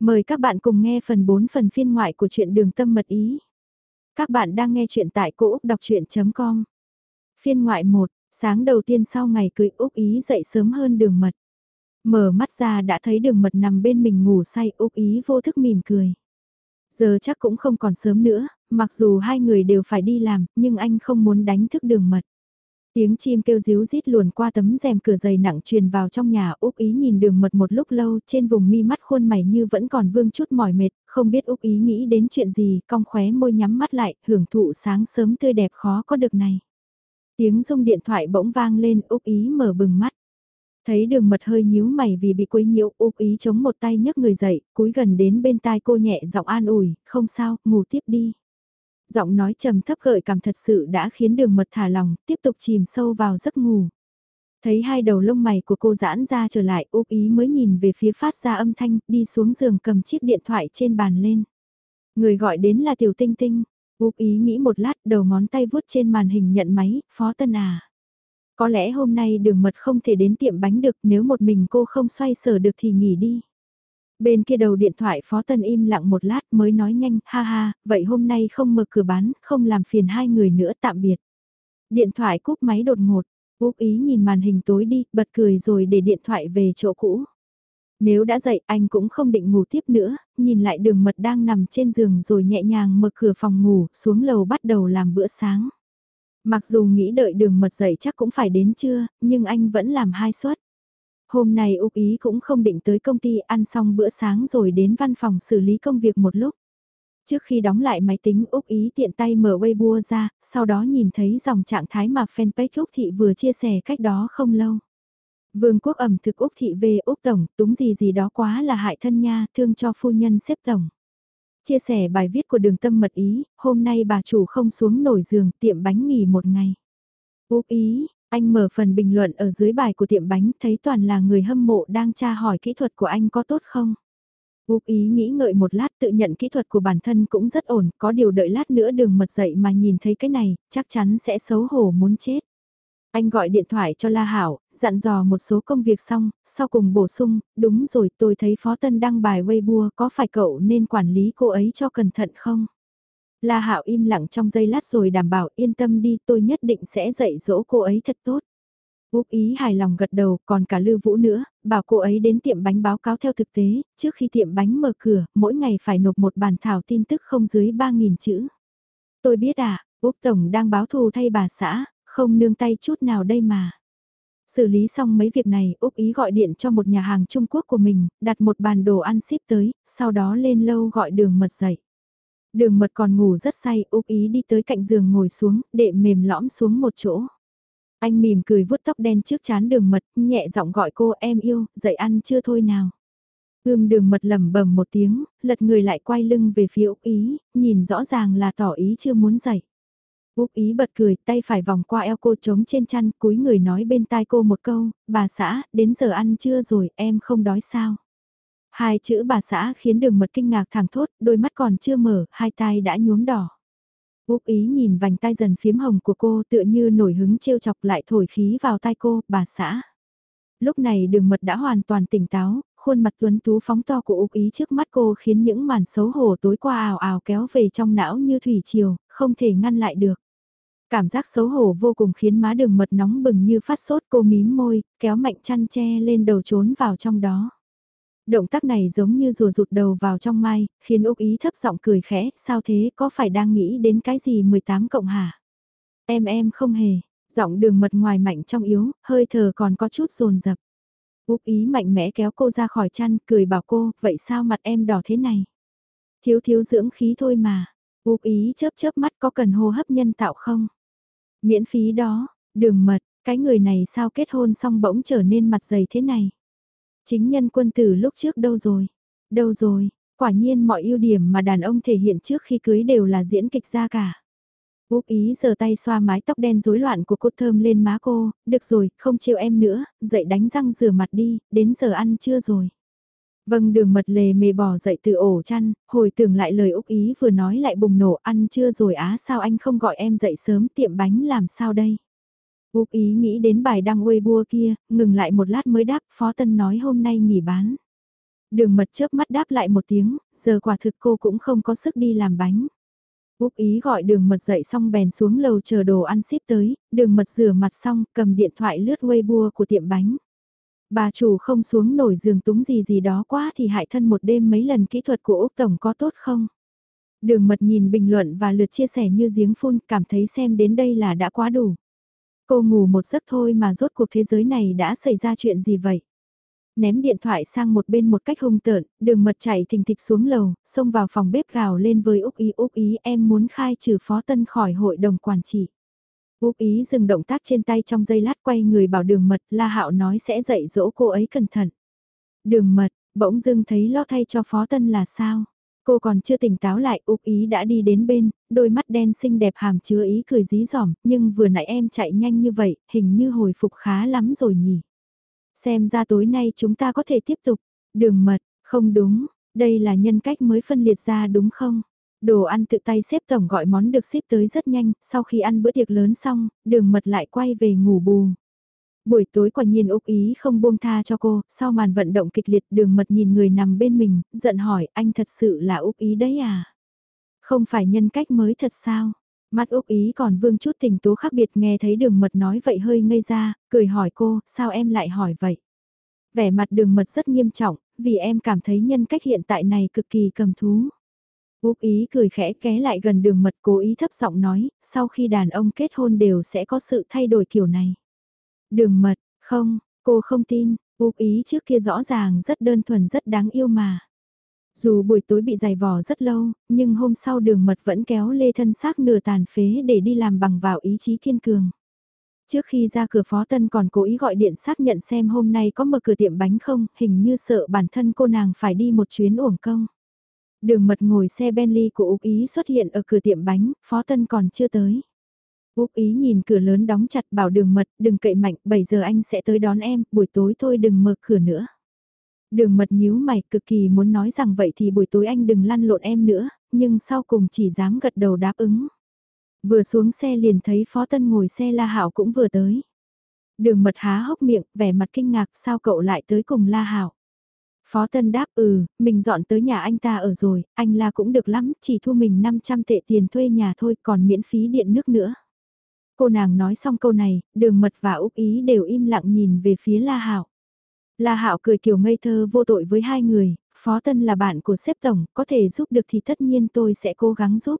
Mời các bạn cùng nghe phần 4 phần phiên ngoại của truyện đường tâm mật ý. Các bạn đang nghe truyện tại cỗ Úc Đọc Chuyện.com Phiên ngoại 1, sáng đầu tiên sau ngày cưới Úc Ý dậy sớm hơn đường mật. Mở mắt ra đã thấy đường mật nằm bên mình ngủ say Úc Ý vô thức mỉm cười. Giờ chắc cũng không còn sớm nữa, mặc dù hai người đều phải đi làm, nhưng anh không muốn đánh thức đường mật. Tiếng chim kêu ríu rít luồn qua tấm rèm cửa dày nặng truyền vào trong nhà Úc Ý nhìn đường mật một lúc lâu trên vùng mi mắt khuôn mày như vẫn còn vương chút mỏi mệt, không biết Úc Ý nghĩ đến chuyện gì, cong khóe môi nhắm mắt lại, hưởng thụ sáng sớm tươi đẹp khó có được này. Tiếng rung điện thoại bỗng vang lên Úc Ý mở bừng mắt. Thấy đường mật hơi nhíu mày vì bị quấy nhiễu Úc Ý chống một tay nhấc người dậy, cúi gần đến bên tai cô nhẹ giọng an ủi, không sao, ngủ tiếp đi giọng nói trầm thấp gợi cảm thật sự đã khiến đường mật thả lòng, tiếp tục chìm sâu vào giấc ngủ. Thấy hai đầu lông mày của cô giãn ra trở lại, úp ý mới nhìn về phía phát ra âm thanh, đi xuống giường cầm chiếc điện thoại trên bàn lên. Người gọi đến là Tiểu Tinh Tinh, úp ý nghĩ một lát đầu ngón tay vuốt trên màn hình nhận máy, Phó Tân à. Có lẽ hôm nay đường mật không thể đến tiệm bánh được nếu một mình cô không xoay sở được thì nghỉ đi. Bên kia đầu điện thoại Phó Tân im lặng một lát mới nói nhanh, ha ha, vậy hôm nay không mở cửa bán, không làm phiền hai người nữa tạm biệt. Điện thoại cúp máy đột ngột, Úc ý nhìn màn hình tối đi, bật cười rồi để điện thoại về chỗ cũ. Nếu đã dậy anh cũng không định ngủ tiếp nữa, nhìn lại đường mật đang nằm trên giường rồi nhẹ nhàng mở cửa phòng ngủ, xuống lầu bắt đầu làm bữa sáng. Mặc dù nghĩ đợi đường mật dậy chắc cũng phải đến trưa, nhưng anh vẫn làm hai suất. Hôm nay Úc Ý cũng không định tới công ty ăn xong bữa sáng rồi đến văn phòng xử lý công việc một lúc. Trước khi đóng lại máy tính Úc Ý tiện tay mở Weibo ra, sau đó nhìn thấy dòng trạng thái mà fanpage Úc Thị vừa chia sẻ cách đó không lâu. Vương quốc ẩm thực Úc Thị về Úc Tổng, túng gì gì đó quá là hại thân nha, thương cho phu nhân xếp Tổng. Chia sẻ bài viết của đường tâm mật ý, hôm nay bà chủ không xuống nổi giường tiệm bánh nghỉ một ngày. Úc Ý, anh mở phần bình luận ở dưới bài của tiệm bánh thấy toàn là người hâm mộ đang tra hỏi kỹ thuật của anh có tốt không. Úc ý nghĩ ngợi một lát tự nhận kỹ thuật của bản thân cũng rất ổn, có điều đợi lát nữa đường mật dậy mà nhìn thấy cái này, chắc chắn sẽ xấu hổ muốn chết. Anh gọi điện thoại cho La Hảo, dặn dò một số công việc xong, sau cùng bổ sung, đúng rồi tôi thấy Phó Tân đăng bài Weibo có phải cậu nên quản lý cô ấy cho cẩn thận không? La Hạo im lặng trong giây lát rồi đảm bảo yên tâm đi tôi nhất định sẽ dạy dỗ cô ấy thật tốt. Úc ý hài lòng gật đầu còn cả Lưu Vũ nữa, bảo cô ấy đến tiệm bánh báo cáo theo thực tế, trước khi tiệm bánh mở cửa, mỗi ngày phải nộp một bản thảo tin tức không dưới 3.000 chữ. Tôi biết à, Úc Tổng đang báo thù thay bà xã, không nương tay chút nào đây mà. Xử lý xong mấy việc này, Úc Ý gọi điện cho một nhà hàng Trung Quốc của mình, đặt một bàn đồ ăn ship tới, sau đó lên lâu gọi đường mật dậy. Đường mật còn ngủ rất say, Úc Ý đi tới cạnh giường ngồi xuống, để mềm lõm xuống một chỗ. Anh mỉm cười vuốt tóc đen trước chán đường mật, nhẹ giọng gọi cô em yêu, dậy ăn chưa thôi nào. Ưm đường mật lẩm bẩm một tiếng, lật người lại quay lưng về phía Úc Ý, nhìn rõ ràng là tỏ ý chưa muốn dậy. Úc Ý bật cười, tay phải vòng qua eo cô trống trên chăn, cúi người nói bên tai cô một câu, bà xã, đến giờ ăn chưa rồi, em không đói sao. Hai chữ bà xã khiến đường mật kinh ngạc thẳng thốt, đôi mắt còn chưa mở, hai tai đã nhuốm đỏ. Úc ý nhìn vành tay dần phiếm hồng của cô tựa như nổi hứng trêu chọc lại thổi khí vào tai cô, bà xã. Lúc này đường mật đã hoàn toàn tỉnh táo, khuôn mặt tuấn tú phóng to của Úc ý trước mắt cô khiến những màn xấu hổ tối qua ào ào kéo về trong não như thủy triều, không thể ngăn lại được. Cảm giác xấu hổ vô cùng khiến má đường mật nóng bừng như phát sốt cô mím môi, kéo mạnh chăn che lên đầu trốn vào trong đó. Động tác này giống như rùa rụt đầu vào trong mai, khiến Úc Ý thấp giọng cười khẽ, sao thế, có phải đang nghĩ đến cái gì 18 cộng hả? Em em không hề, giọng đường mật ngoài mạnh trong yếu, hơi thở còn có chút rồn rập. Úc Ý mạnh mẽ kéo cô ra khỏi chăn, cười bảo cô, vậy sao mặt em đỏ thế này? Thiếu thiếu dưỡng khí thôi mà. Úc Ý chớp chớp mắt có cần hô hấp nhân tạo không? Miễn phí đó, đường mật, cái người này sao kết hôn xong bỗng trở nên mặt dày thế này? Chính nhân quân tử lúc trước đâu rồi? Đâu rồi? Quả nhiên mọi ưu điểm mà đàn ông thể hiện trước khi cưới đều là diễn kịch ra cả. Úc ý giờ tay xoa mái tóc đen rối loạn của cô thơm lên má cô, được rồi, không chiều em nữa, dậy đánh răng rửa mặt đi, đến giờ ăn chưa rồi. Vâng đường mật lề mề bò dậy từ ổ chăn, hồi tưởng lại lời Úc ý vừa nói lại bùng nổ ăn chưa rồi á sao anh không gọi em dậy sớm tiệm bánh làm sao đây. Úc ý nghĩ đến bài đăng Weibo kia, ngừng lại một lát mới đáp Phó Tân nói hôm nay nghỉ bán. Đường mật chớp mắt đáp lại một tiếng, giờ quả thực cô cũng không có sức đi làm bánh. Úc ý gọi đường mật dậy xong bèn xuống lầu chờ đồ ăn ship tới, đường mật rửa mặt xong cầm điện thoại lướt Weibo của tiệm bánh. Bà chủ không xuống nổi giường túng gì gì đó quá thì hại thân một đêm mấy lần kỹ thuật của Úc Tổng có tốt không? Đường mật nhìn bình luận và lượt chia sẻ như giếng phun cảm thấy xem đến đây là đã quá đủ. Cô ngủ một giấc thôi mà rốt cuộc thế giới này đã xảy ra chuyện gì vậy? Ném điện thoại sang một bên một cách hung tợn, đường mật chạy thình thịch xuống lầu, xông vào phòng bếp gào lên với Úc Ý Úc Ý em muốn khai trừ phó tân khỏi hội đồng quản trị. Úc Ý dừng động tác trên tay trong giây lát quay người bảo đường mật La Hạo nói sẽ dạy dỗ cô ấy cẩn thận. Đường mật, bỗng dưng thấy lo thay cho phó tân là sao? Cô còn chưa tỉnh táo lại, Úc Ý đã đi đến bên, đôi mắt đen xinh đẹp hàm chứa ý cười dí dỏm, nhưng vừa nãy em chạy nhanh như vậy, hình như hồi phục khá lắm rồi nhỉ. Xem ra tối nay chúng ta có thể tiếp tục. Đường mật, không đúng, đây là nhân cách mới phân liệt ra đúng không? Đồ ăn tự tay xếp tổng gọi món được xếp tới rất nhanh, sau khi ăn bữa tiệc lớn xong, đường mật lại quay về ngủ bù. Buổi tối quả nhiên Úc Ý không buông tha cho cô, sau màn vận động kịch liệt đường mật nhìn người nằm bên mình, giận hỏi anh thật sự là Úc Ý đấy à? Không phải nhân cách mới thật sao? Mắt Úc Ý còn vương chút tình tố khác biệt nghe thấy đường mật nói vậy hơi ngây ra, cười hỏi cô, sao em lại hỏi vậy? Vẻ mặt đường mật rất nghiêm trọng, vì em cảm thấy nhân cách hiện tại này cực kỳ cầm thú. Úc Ý cười khẽ ké lại gần đường mật cố ý thấp giọng nói, sau khi đàn ông kết hôn đều sẽ có sự thay đổi kiểu này. Đường mật, không, cô không tin, Úc Ý trước kia rõ ràng rất đơn thuần rất đáng yêu mà. Dù buổi tối bị giày vò rất lâu, nhưng hôm sau đường mật vẫn kéo lê thân xác nửa tàn phế để đi làm bằng vào ý chí kiên cường. Trước khi ra cửa phó tân còn cố ý gọi điện xác nhận xem hôm nay có mở cửa tiệm bánh không, hình như sợ bản thân cô nàng phải đi một chuyến uổng công. Đường mật ngồi xe Bentley của Úc Ý xuất hiện ở cửa tiệm bánh, phó tân còn chưa tới. Úc Ý nhìn cửa lớn đóng chặt bảo đường mật, đừng cậy mạnh, 7 giờ anh sẽ tới đón em, buổi tối thôi đừng mở cửa nữa. Đường mật nhíu mày cực kỳ muốn nói rằng vậy thì buổi tối anh đừng lăn lộn em nữa, nhưng sau cùng chỉ dám gật đầu đáp ứng. Vừa xuống xe liền thấy Phó Tân ngồi xe La Hảo cũng vừa tới. Đường mật há hốc miệng, vẻ mặt kinh ngạc sao cậu lại tới cùng La Hảo. Phó Tân đáp ừ, mình dọn tới nhà anh ta ở rồi, anh La cũng được lắm, chỉ thu mình 500 tệ tiền thuê nhà thôi còn miễn phí điện nước nữa. Cô nàng nói xong câu này, đường mật và Úc Ý đều im lặng nhìn về phía La hạo. La Hạo cười kiểu ngây thơ vô tội với hai người, Phó Tân là bạn của sếp tổng, có thể giúp được thì tất nhiên tôi sẽ cố gắng giúp.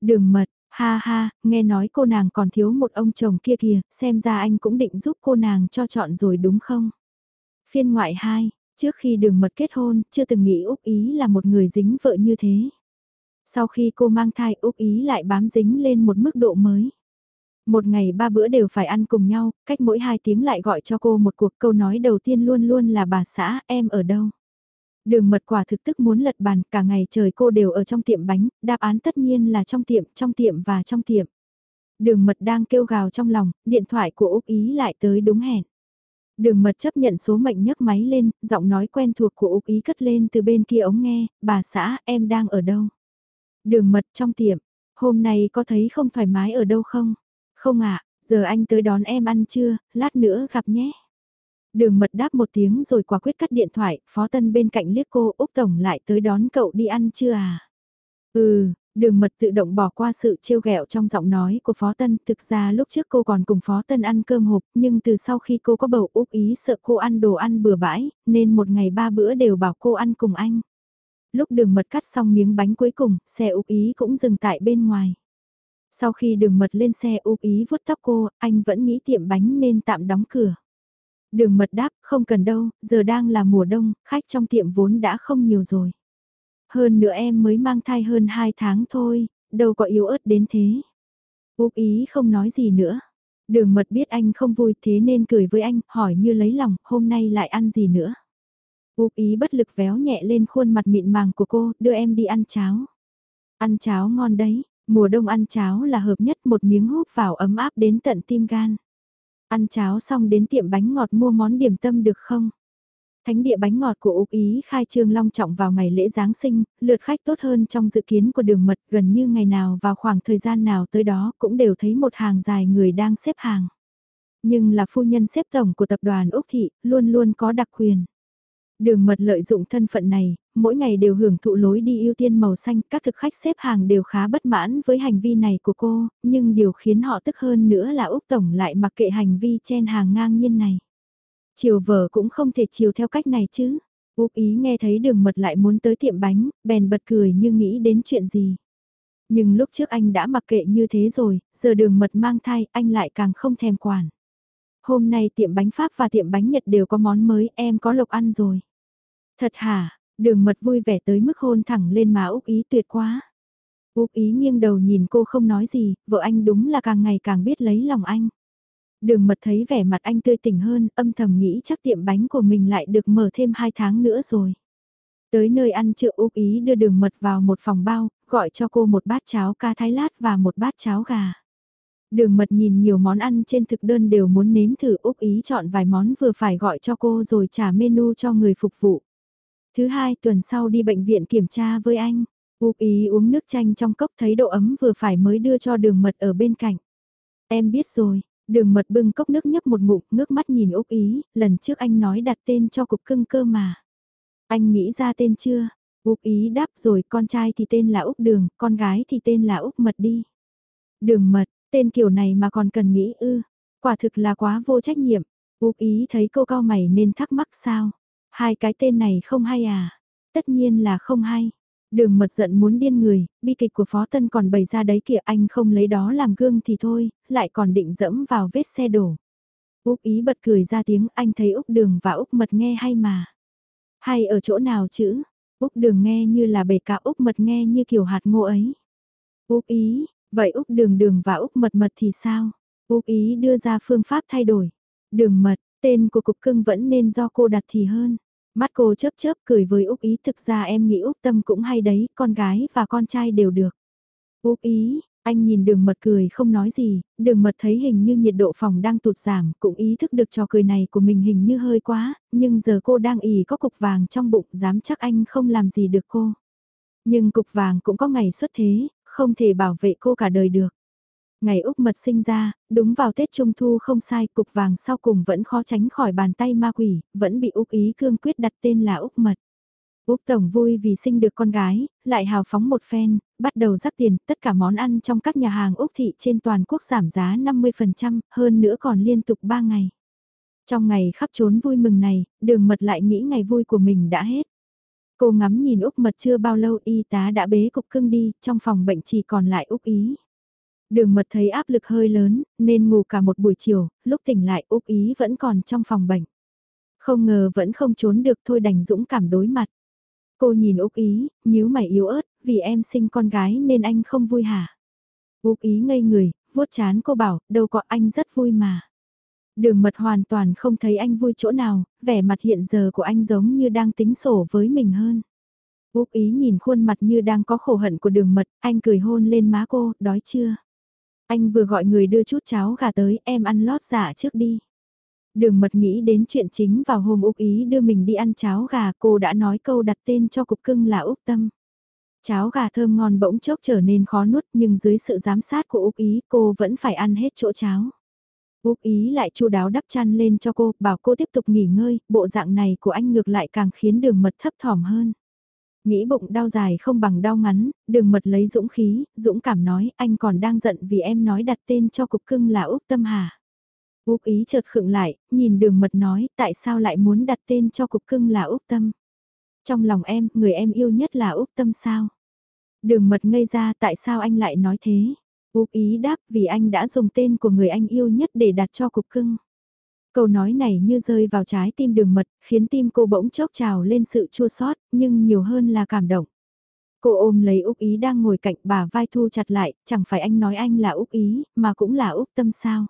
Đường mật, ha ha, nghe nói cô nàng còn thiếu một ông chồng kia kìa, xem ra anh cũng định giúp cô nàng cho chọn rồi đúng không? Phiên ngoại 2, trước khi đường mật kết hôn, chưa từng nghĩ Úc Ý là một người dính vợ như thế. Sau khi cô mang thai Úc Ý lại bám dính lên một mức độ mới. Một ngày ba bữa đều phải ăn cùng nhau, cách mỗi hai tiếng lại gọi cho cô một cuộc câu nói đầu tiên luôn luôn là bà xã, em ở đâu? Đường mật quả thực tức muốn lật bàn, cả ngày trời cô đều ở trong tiệm bánh, đáp án tất nhiên là trong tiệm, trong tiệm và trong tiệm. Đường mật đang kêu gào trong lòng, điện thoại của Úc Ý lại tới đúng hẹn. Đường mật chấp nhận số mệnh nhấc máy lên, giọng nói quen thuộc của Úc Ý cất lên từ bên kia ống nghe, bà xã, em đang ở đâu? Đường mật trong tiệm, hôm nay có thấy không thoải mái ở đâu không? Không ạ, giờ anh tới đón em ăn trưa, lát nữa gặp nhé. Đường mật đáp một tiếng rồi quả quyết cắt điện thoại, Phó Tân bên cạnh liếc cô, Úc Tổng lại tới đón cậu đi ăn chưa à? Ừ, đường mật tự động bỏ qua sự trêu ghẹo trong giọng nói của Phó Tân. Thực ra lúc trước cô còn cùng Phó Tân ăn cơm hộp, nhưng từ sau khi cô có bầu Úc ý sợ cô ăn đồ ăn bừa bãi, nên một ngày ba bữa đều bảo cô ăn cùng anh. Lúc đường mật cắt xong miếng bánh cuối cùng, xe Úc ý cũng dừng tại bên ngoài. Sau khi đường mật lên xe úp ý vuốt tóc cô, anh vẫn nghĩ tiệm bánh nên tạm đóng cửa. Đường mật đáp, không cần đâu, giờ đang là mùa đông, khách trong tiệm vốn đã không nhiều rồi. Hơn nữa em mới mang thai hơn 2 tháng thôi, đâu có yếu ớt đến thế. Úp ý không nói gì nữa. Đường mật biết anh không vui thế nên cười với anh, hỏi như lấy lòng, hôm nay lại ăn gì nữa. Úp ý bất lực véo nhẹ lên khuôn mặt mịn màng của cô, đưa em đi ăn cháo. Ăn cháo ngon đấy, Mùa đông ăn cháo là hợp nhất một miếng húp vào ấm áp đến tận tim gan. Ăn cháo xong đến tiệm bánh ngọt mua món điểm tâm được không? Thánh địa bánh ngọt của Úc Ý khai trương long trọng vào ngày lễ Giáng sinh, lượt khách tốt hơn trong dự kiến của đường mật gần như ngày nào vào khoảng thời gian nào tới đó cũng đều thấy một hàng dài người đang xếp hàng. Nhưng là phu nhân xếp tổng của tập đoàn Úc Thị, luôn luôn có đặc quyền. Đường mật lợi dụng thân phận này, mỗi ngày đều hưởng thụ lối đi ưu tiên màu xanh, các thực khách xếp hàng đều khá bất mãn với hành vi này của cô, nhưng điều khiến họ tức hơn nữa là Úc Tổng lại mặc kệ hành vi chen hàng ngang nhiên này. Chiều vợ cũng không thể chiều theo cách này chứ. Úc ý nghe thấy đường mật lại muốn tới tiệm bánh, bèn bật cười như nghĩ đến chuyện gì. Nhưng lúc trước anh đã mặc kệ như thế rồi, giờ đường mật mang thai, anh lại càng không thèm quản. Hôm nay tiệm bánh Pháp và tiệm bánh Nhật đều có món mới, em có lộc ăn rồi. Thật hả, đường mật vui vẻ tới mức hôn thẳng lên má Úc Ý tuyệt quá. Úc Ý nghiêng đầu nhìn cô không nói gì, vợ anh đúng là càng ngày càng biết lấy lòng anh. Đường mật thấy vẻ mặt anh tươi tỉnh hơn, âm thầm nghĩ chắc tiệm bánh của mình lại được mở thêm 2 tháng nữa rồi. Tới nơi ăn trưa Úc Ý đưa đường mật vào một phòng bao, gọi cho cô một bát cháo ca thái lát và một bát cháo gà. Đường mật nhìn nhiều món ăn trên thực đơn đều muốn nếm thử Úc Ý chọn vài món vừa phải gọi cho cô rồi trả menu cho người phục vụ. Thứ hai tuần sau đi bệnh viện kiểm tra với anh. Úc Ý uống nước chanh trong cốc thấy độ ấm vừa phải mới đưa cho đường mật ở bên cạnh. Em biết rồi, đường mật bưng cốc nước nhấp một ngụm ngước mắt nhìn Úc Ý, lần trước anh nói đặt tên cho cục cưng cơ mà. Anh nghĩ ra tên chưa? Úc Ý đáp rồi con trai thì tên là Úc Đường, con gái thì tên là Úc Mật đi. Đường Mật, tên kiểu này mà còn cần nghĩ ư, quả thực là quá vô trách nhiệm. Úc Ý thấy cô cao mày nên thắc mắc sao? Hai cái tên này không hay à? Tất nhiên là không hay. Đường mật giận muốn điên người, bi kịch của Phó Tân còn bày ra đấy kìa anh không lấy đó làm gương thì thôi, lại còn định dẫm vào vết xe đổ. Úc ý bật cười ra tiếng anh thấy Úc đường và Úc mật nghe hay mà. Hay ở chỗ nào chứ? Úc đường nghe như là bể cả Úc mật nghe như kiểu hạt ngô ấy. Úc ý, vậy Úc đường đường và Úc mật mật thì sao? Úc ý đưa ra phương pháp thay đổi. Đường mật, tên của cục cưng vẫn nên do cô đặt thì hơn. Mắt cô chớp chớp cười với Úc Ý thực ra em nghĩ Úc Tâm cũng hay đấy, con gái và con trai đều được. Úc Ý, anh nhìn đường mật cười không nói gì, đường mật thấy hình như nhiệt độ phòng đang tụt giảm, cũng ý thức được trò cười này của mình hình như hơi quá, nhưng giờ cô đang ỉ có cục vàng trong bụng, dám chắc anh không làm gì được cô. Nhưng cục vàng cũng có ngày xuất thế, không thể bảo vệ cô cả đời được. Ngày Úc Mật sinh ra, đúng vào Tết Trung Thu không sai, cục vàng sau cùng vẫn khó tránh khỏi bàn tay ma quỷ, vẫn bị Úc Ý cương quyết đặt tên là Úc Mật. Úc Tổng vui vì sinh được con gái, lại hào phóng một phen, bắt đầu rắc tiền, tất cả món ăn trong các nhà hàng Úc thị trên toàn quốc giảm giá 50%, hơn nữa còn liên tục 3 ngày. Trong ngày khắp trốn vui mừng này, đường mật lại nghĩ ngày vui của mình đã hết. Cô ngắm nhìn Úc mật chưa bao lâu y tá đã bế cục cưng đi, trong phòng bệnh chỉ còn lại Úc ý. Đường mật thấy áp lực hơi lớn, nên ngủ cả một buổi chiều, lúc tỉnh lại Úc Ý vẫn còn trong phòng bệnh. Không ngờ vẫn không trốn được thôi đành dũng cảm đối mặt. Cô nhìn Úc Ý, nhíu mày yếu ớt, vì em sinh con gái nên anh không vui hả? Úc Ý ngây người, vuốt chán cô bảo, đâu có anh rất vui mà. Đường mật hoàn toàn không thấy anh vui chỗ nào, vẻ mặt hiện giờ của anh giống như đang tính sổ với mình hơn. Úc Ý nhìn khuôn mặt như đang có khổ hận của đường mật, anh cười hôn lên má cô, đói chưa? Anh vừa gọi người đưa chút cháo gà tới, em ăn lót dạ trước đi. Đường mật nghĩ đến chuyện chính vào hôm Úc Ý đưa mình đi ăn cháo gà cô đã nói câu đặt tên cho cục cưng là Úc Tâm. Cháo gà thơm ngon bỗng chốc trở nên khó nuốt nhưng dưới sự giám sát của Úc Ý cô vẫn phải ăn hết chỗ cháo. Úc Ý lại chu đáo đắp chăn lên cho cô, bảo cô tiếp tục nghỉ ngơi, bộ dạng này của anh ngược lại càng khiến đường mật thấp thỏm hơn. Nghĩ bụng đau dài không bằng đau ngắn, đường mật lấy dũng khí, dũng cảm nói anh còn đang giận vì em nói đặt tên cho cục cưng là Úc Tâm Hà. Úc ý chợt khựng lại, nhìn đường mật nói tại sao lại muốn đặt tên cho cục cưng là Úc Tâm. Trong lòng em, người em yêu nhất là Úc Tâm sao? Đường mật ngây ra tại sao anh lại nói thế? Úc ý đáp vì anh đã dùng tên của người anh yêu nhất để đặt cho cục cưng. Câu nói này như rơi vào trái tim đường mật, khiến tim cô bỗng chốc trào lên sự chua xót nhưng nhiều hơn là cảm động. Cô ôm lấy Úc Ý đang ngồi cạnh bà vai thu chặt lại, chẳng phải anh nói anh là Úc Ý, mà cũng là Úc Tâm sao.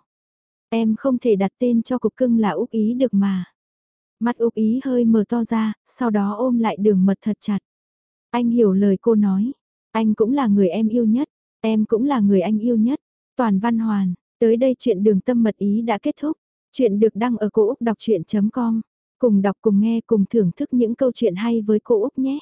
Em không thể đặt tên cho cục cưng là Úc Ý được mà. Mắt Úc Ý hơi mở to ra, sau đó ôm lại đường mật thật chặt. Anh hiểu lời cô nói, anh cũng là người em yêu nhất, em cũng là người anh yêu nhất. Toàn Văn Hoàn, tới đây chuyện đường tâm mật ý đã kết thúc. Chuyện được đăng ở cô Úc Đọc Chuyện.com. Cùng đọc, cùng nghe, cùng thưởng thức những câu chuyện hay với cô Úc nhé.